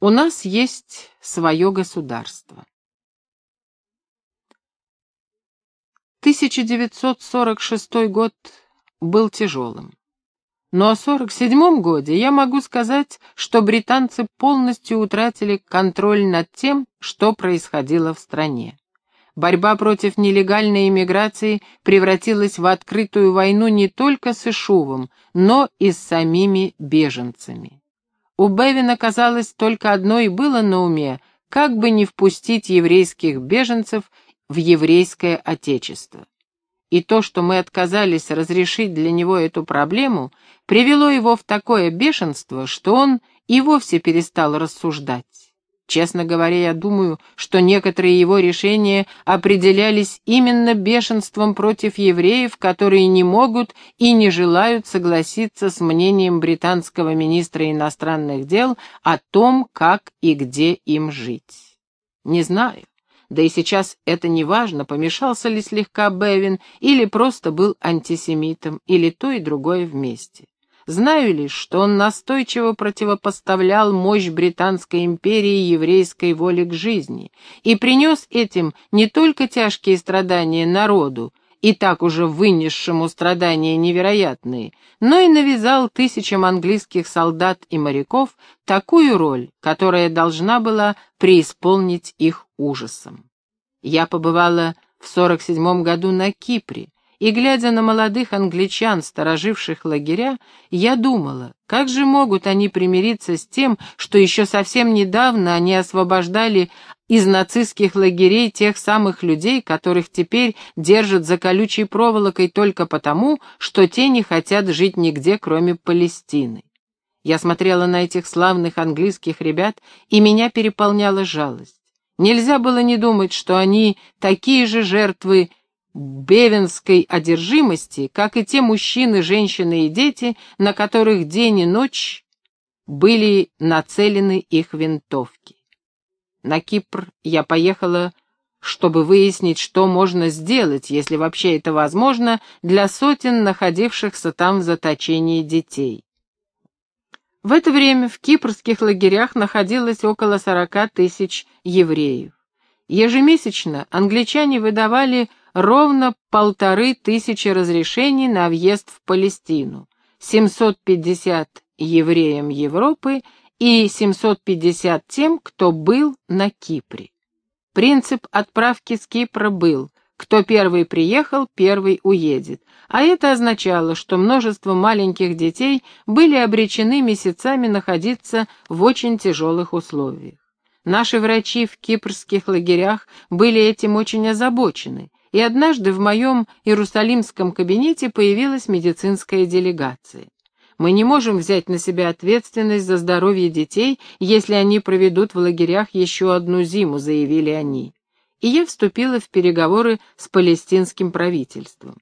У нас есть свое государство. 1946 год был тяжелым. Но о 1947 годе я могу сказать, что британцы полностью утратили контроль над тем, что происходило в стране. Борьба против нелегальной иммиграции превратилась в открытую войну не только с Ишувом, но и с самими беженцами. У Бевина, казалось, только одно и было на уме, как бы не впустить еврейских беженцев в еврейское отечество. И то, что мы отказались разрешить для него эту проблему, привело его в такое бешенство, что он и вовсе перестал рассуждать. Честно говоря, я думаю, что некоторые его решения определялись именно бешенством против евреев, которые не могут и не желают согласиться с мнением британского министра иностранных дел о том, как и где им жить. Не знаю. Да и сейчас это не важно, помешался ли слегка Бевин, или просто был антисемитом, или то и другое вместе. Знаю лишь, что он настойчиво противопоставлял мощь Британской империи еврейской воле к жизни и принес этим не только тяжкие страдания народу, и так уже вынесшему страдания невероятные, но и навязал тысячам английских солдат и моряков такую роль, которая должна была преисполнить их ужасом. Я побывала в 47 году на Кипре, и, глядя на молодых англичан, стороживших лагеря, я думала, как же могут они примириться с тем, что еще совсем недавно они освобождали из нацистских лагерей тех самых людей, которых теперь держат за колючей проволокой только потому, что те не хотят жить нигде, кроме Палестины. Я смотрела на этих славных английских ребят, и меня переполняла жалость. Нельзя было не думать, что они такие же жертвы бевенской одержимости, как и те мужчины, женщины и дети, на которых день и ночь были нацелены их винтовки. На Кипр я поехала, чтобы выяснить, что можно сделать, если вообще это возможно, для сотен находившихся там в заточении детей. В это время в кипрских лагерях находилось около сорока тысяч евреев. Ежемесячно англичане выдавали ровно полторы тысячи разрешений на въезд в Палестину, 750 евреям Европы и 750 тем, кто был на Кипре. Принцип отправки с Кипра был «кто первый приехал, первый уедет», а это означало, что множество маленьких детей были обречены месяцами находиться в очень тяжелых условиях. Наши врачи в кипрских лагерях были этим очень озабочены, и однажды в моем иерусалимском кабинете появилась медицинская делегация. Мы не можем взять на себя ответственность за здоровье детей, если они проведут в лагерях еще одну зиму, заявили они. И я вступила в переговоры с палестинским правительством.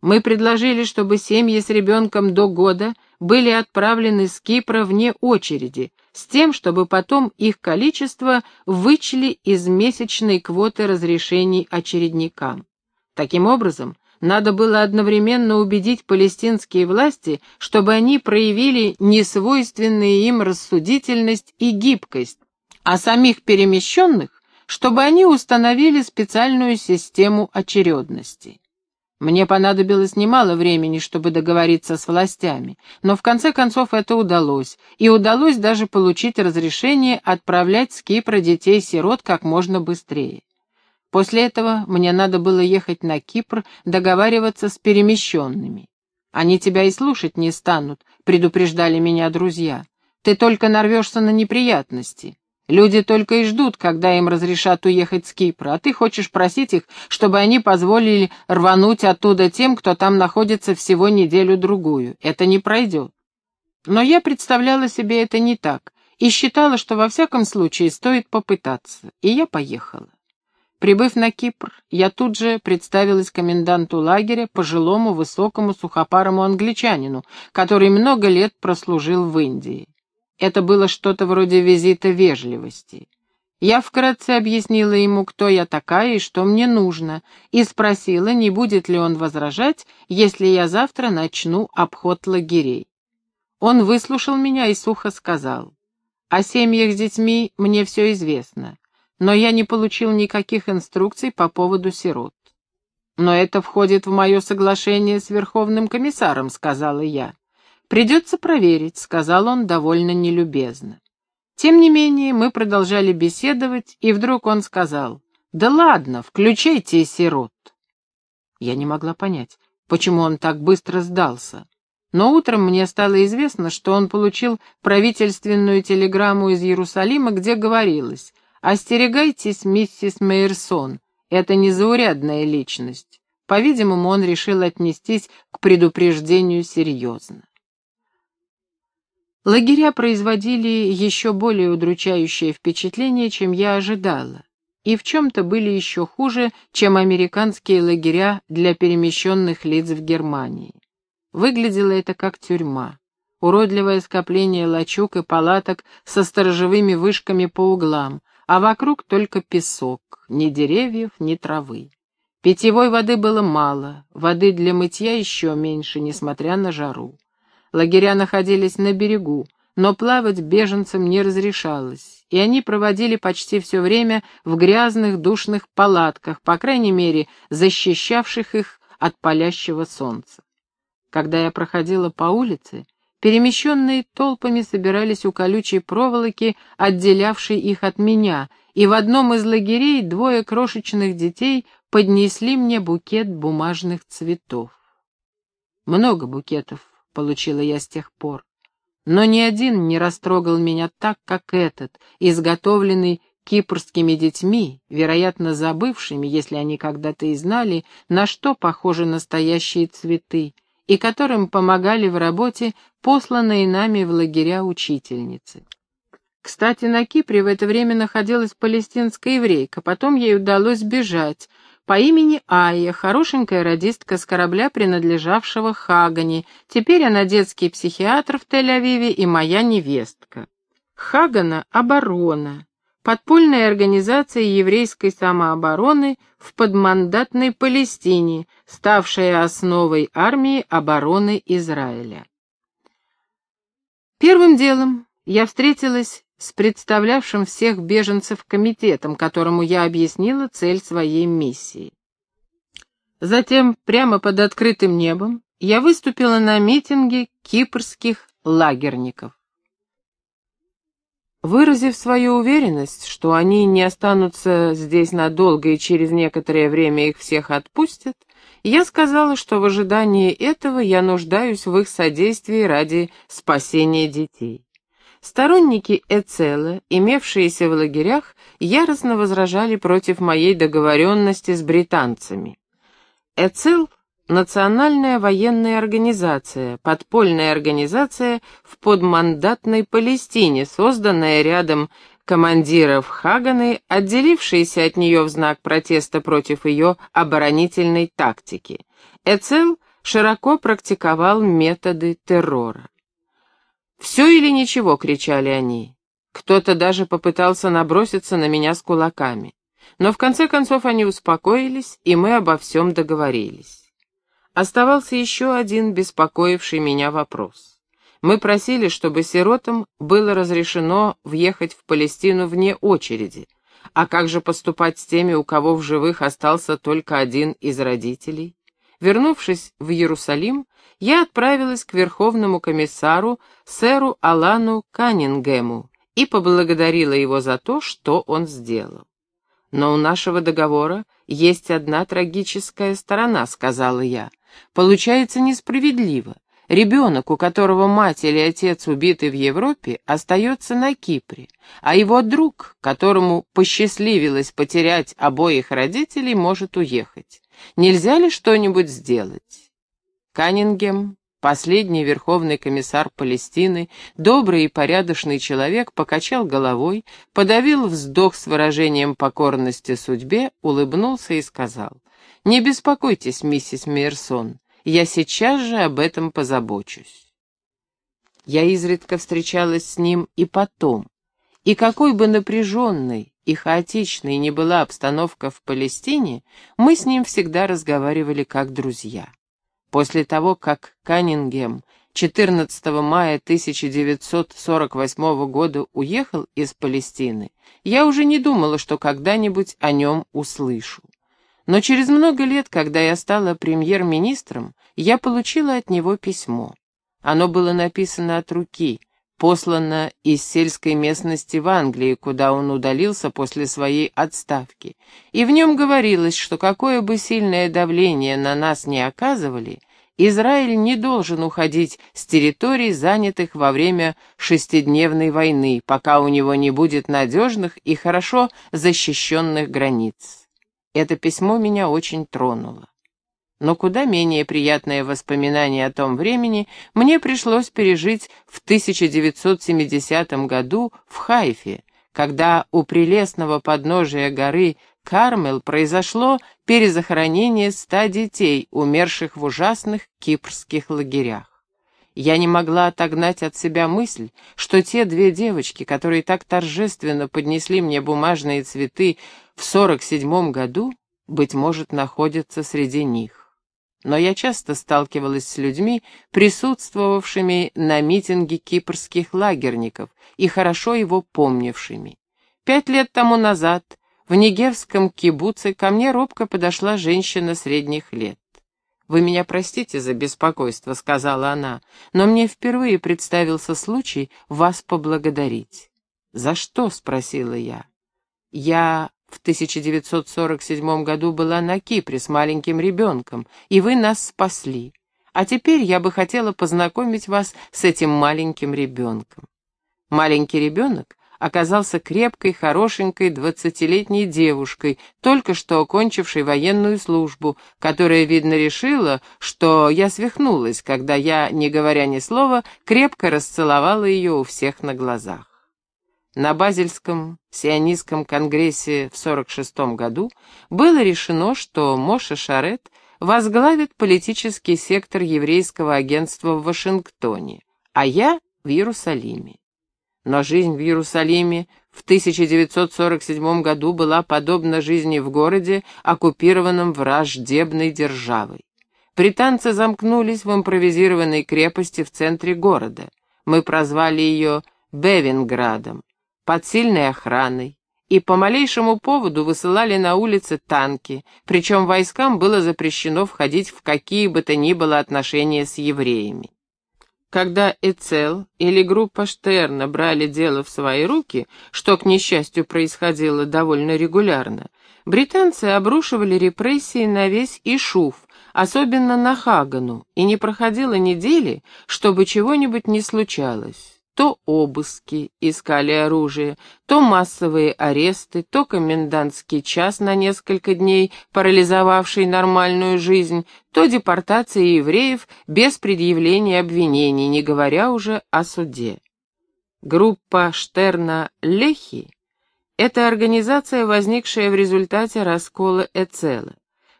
Мы предложили, чтобы семьи с ребенком до года были отправлены с Кипра вне очереди, с тем, чтобы потом их количество вычли из месячной квоты разрешений очередникам. Таким образом, надо было одновременно убедить палестинские власти, чтобы они проявили несвойственные им рассудительность и гибкость, а самих перемещенных, чтобы они установили специальную систему очередности. Мне понадобилось немало времени, чтобы договориться с властями, но в конце концов это удалось, и удалось даже получить разрешение отправлять с Кипра детей-сирот как можно быстрее. После этого мне надо было ехать на Кипр, договариваться с перемещенными. «Они тебя и слушать не станут», — предупреждали меня друзья. «Ты только нарвешься на неприятности. Люди только и ждут, когда им разрешат уехать с Кипра, а ты хочешь просить их, чтобы они позволили рвануть оттуда тем, кто там находится всего неделю-другую. Это не пройдет. Но я представляла себе это не так и считала, что во всяком случае стоит попытаться, и я поехала. Прибыв на Кипр, я тут же представилась коменданту лагеря, пожилому, высокому, сухопарому англичанину, который много лет прослужил в Индии. Это было что-то вроде визита вежливости. Я вкратце объяснила ему, кто я такая и что мне нужно, и спросила, не будет ли он возражать, если я завтра начну обход лагерей. Он выслушал меня и сухо сказал, О семьях с детьми мне все известно, но я не получил никаких инструкций по поводу сирот. «Но это входит в мое соглашение с Верховным комиссаром», — сказала я. «Придется проверить», — сказал он довольно нелюбезно. Тем не менее, мы продолжали беседовать, и вдруг он сказал, «Да ладно, включайте сирот». Я не могла понять, почему он так быстро сдался. Но утром мне стало известно, что он получил правительственную телеграмму из Иерусалима, где говорилось «Остерегайтесь, миссис Мейерсон, это незаурядная личность». По-видимому, он решил отнестись к предупреждению серьезно. Лагеря производили еще более удручающее впечатление, чем я ожидала, и в чем-то были еще хуже, чем американские лагеря для перемещенных лиц в Германии. Выглядело это как тюрьма. Уродливое скопление лачуг и палаток со сторожевыми вышками по углам, а вокруг только песок, ни деревьев, ни травы. Питьевой воды было мало, воды для мытья еще меньше, несмотря на жару. Лагеря находились на берегу, но плавать беженцам не разрешалось, и они проводили почти все время в грязных душных палатках, по крайней мере, защищавших их от палящего солнца. Когда я проходила по улице, перемещенные толпами собирались у колючей проволоки, отделявшей их от меня, и в одном из лагерей двое крошечных детей поднесли мне букет бумажных цветов. Много букетов получила я с тех пор, но ни один не растрогал меня так, как этот, изготовленный кипрскими детьми, вероятно, забывшими, если они когда-то и знали, на что похожи настоящие цветы, и которым помогали в работе посланные нами в лагеря учительницы. Кстати, на Кипре в это время находилась палестинская еврейка, потом ей удалось бежать, по имени Айя, хорошенькая радистка с корабля, принадлежавшего Хагане. Теперь она детский психиатр в Тель-Авиве и моя невестка. Хагана — оборона подпольная организация еврейской самообороны в подмандатной Палестине, ставшая основой армии обороны Израиля. Первым делом я встретилась с представлявшим всех беженцев комитетом, которому я объяснила цель своей миссии. Затем, прямо под открытым небом, я выступила на митинге кипрских лагерников. Выразив свою уверенность, что они не останутся здесь надолго и через некоторое время их всех отпустят, я сказала, что в ожидании этого я нуждаюсь в их содействии ради спасения детей. Сторонники Эцела, имевшиеся в лагерях, яростно возражали против моей договоренности с британцами. Эцел Национальная военная организация, подпольная организация в подмандатной Палестине, созданная рядом командиров Хаганы, отделившиеся от нее в знак протеста против ее оборонительной тактики. Эцел широко практиковал методы террора. «Все или ничего!» — кричали они. Кто-то даже попытался наброситься на меня с кулаками. Но в конце концов они успокоились, и мы обо всем договорились. Оставался еще один беспокоивший меня вопрос. Мы просили, чтобы сиротам было разрешено въехать в Палестину вне очереди. А как же поступать с теми, у кого в живых остался только один из родителей? Вернувшись в Иерусалим, я отправилась к Верховному комиссару сэру Алану Каннингему и поблагодарила его за то, что он сделал. «Но у нашего договора есть одна трагическая сторона», — сказала я. Получается несправедливо. Ребенок, у которого мать или отец убиты в Европе, остается на Кипре, а его друг, которому посчастливилось потерять обоих родителей, может уехать. Нельзя ли что-нибудь сделать? Каннингем, последний верховный комиссар Палестины, добрый и порядочный человек, покачал головой, подавил вздох с выражением покорности судьбе, улыбнулся и сказал — «Не беспокойтесь, миссис Мейерсон, я сейчас же об этом позабочусь». Я изредка встречалась с ним и потом, и какой бы напряженной и хаотичной ни была обстановка в Палестине, мы с ним всегда разговаривали как друзья. После того, как Каннингем 14 мая 1948 года уехал из Палестины, я уже не думала, что когда-нибудь о нем услышу. Но через много лет, когда я стала премьер-министром, я получила от него письмо. Оно было написано от руки, послано из сельской местности в Англии, куда он удалился после своей отставки, и в нем говорилось, что какое бы сильное давление на нас не оказывали, Израиль не должен уходить с территорий, занятых во время шестидневной войны, пока у него не будет надежных и хорошо защищенных границ. Это письмо меня очень тронуло. Но куда менее приятное воспоминание о том времени мне пришлось пережить в 1970 году в Хайфе, когда у прелестного подножия горы Кармел произошло перезахоронение ста детей, умерших в ужасных кипрских лагерях. Я не могла отогнать от себя мысль, что те две девочки, которые так торжественно поднесли мне бумажные цветы в сорок седьмом году, быть может, находятся среди них. Но я часто сталкивалась с людьми, присутствовавшими на митинге кипрских лагерников и хорошо его помнившими. Пять лет тому назад в Негевском кибуце ко мне робко подошла женщина средних лет. «Вы меня простите за беспокойство», — сказала она, «но мне впервые представился случай вас поблагодарить». «За что?» — спросила я. «Я в 1947 году была на Кипре с маленьким ребенком, и вы нас спасли. А теперь я бы хотела познакомить вас с этим маленьким ребенком». Маленький ребенок оказался крепкой, хорошенькой, двадцатилетней девушкой, только что окончившей военную службу, которая, видно, решила, что я свихнулась, когда я, не говоря ни слова, крепко расцеловала ее у всех на глазах. На Базельском сионистском конгрессе в 46 году было решено, что Моша Шарет возглавит политический сектор еврейского агентства в Вашингтоне, а я в Иерусалиме. Но жизнь в Иерусалиме в 1947 году была подобна жизни в городе, оккупированном враждебной державой. Британцы замкнулись в импровизированной крепости в центре города. Мы прозвали ее Бевинградом, под сильной охраной, и по малейшему поводу высылали на улицы танки, причем войскам было запрещено входить в какие бы то ни было отношения с евреями. Когда Эцел или группа Штерна брали дело в свои руки, что, к несчастью, происходило довольно регулярно, британцы обрушивали репрессии на весь Ишуф, особенно на Хагану, и не проходило недели, чтобы чего-нибудь не случалось. То обыски искали оружие, то массовые аресты, то комендантский час на несколько дней, парализовавший нормальную жизнь, то депортация евреев без предъявления обвинений, не говоря уже о суде. Группа Штерна-Лехи — это организация, возникшая в результате раскола Эцела.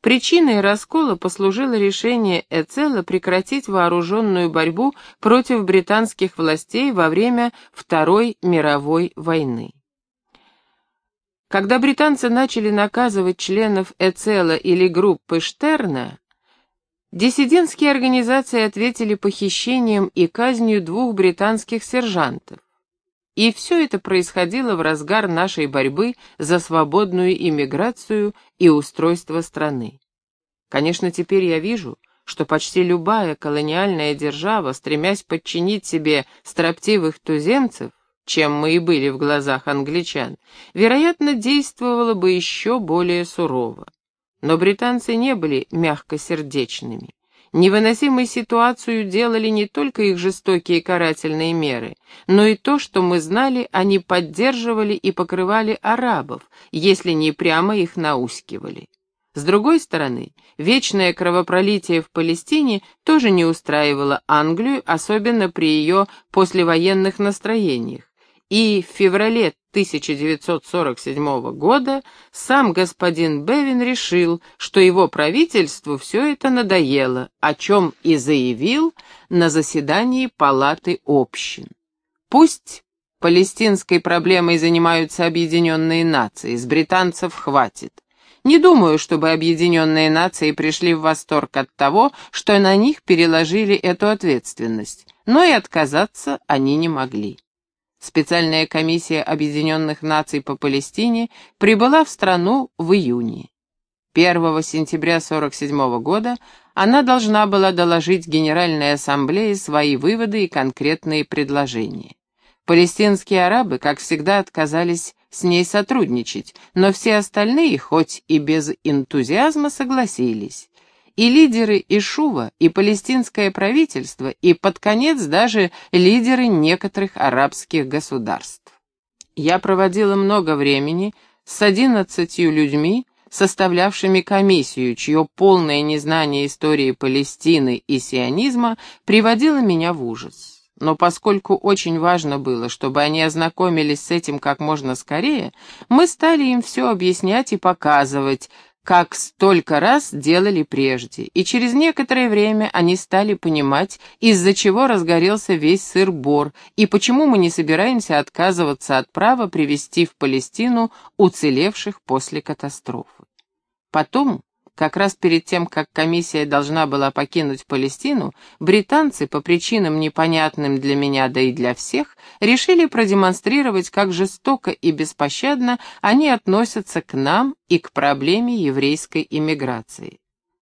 Причиной раскола послужило решение Эцела прекратить вооруженную борьбу против британских властей во время Второй мировой войны. Когда британцы начали наказывать членов Эцела или группы Штерна, диссидентские организации ответили похищением и казнью двух британских сержантов. И все это происходило в разгар нашей борьбы за свободную иммиграцию и устройство страны. Конечно, теперь я вижу, что почти любая колониальная держава, стремясь подчинить себе строптивых туземцев, чем мы и были в глазах англичан, вероятно, действовала бы еще более сурово. Но британцы не были мягкосердечными. Невыносимой ситуацию делали не только их жестокие карательные меры, но и то, что мы знали, они поддерживали и покрывали арабов, если не прямо их наускивали. С другой стороны, вечное кровопролитие в Палестине тоже не устраивало Англию, особенно при ее послевоенных настроениях и в феврале 1947 года сам господин Бевин решил, что его правительству все это надоело, о чем и заявил на заседании Палаты общин. Пусть палестинской проблемой занимаются объединенные нации, с британцев хватит. Не думаю, чтобы объединенные нации пришли в восторг от того, что на них переложили эту ответственность, но и отказаться они не могли. Специальная комиссия Объединенных Наций по Палестине прибыла в страну в июне. 1 сентября 1947 года она должна была доложить Генеральной Ассамблее свои выводы и конкретные предложения. Палестинские арабы, как всегда, отказались с ней сотрудничать, но все остальные, хоть и без энтузиазма, согласились. И лидеры Ишува, и палестинское правительство, и под конец даже лидеры некоторых арабских государств. Я проводила много времени с одиннадцатью людьми, составлявшими комиссию, чье полное незнание истории Палестины и сионизма приводило меня в ужас. Но поскольку очень важно было, чтобы они ознакомились с этим как можно скорее, мы стали им все объяснять и показывать, как столько раз делали прежде, и через некоторое время они стали понимать, из-за чего разгорелся весь сыр-бор, и почему мы не собираемся отказываться от права привести в Палестину уцелевших после катастрофы. Потом, как раз перед тем, как комиссия должна была покинуть Палестину, британцы, по причинам непонятным для меня, да и для всех, решили продемонстрировать, как жестоко и беспощадно они относятся к нам и к проблеме еврейской иммиграции.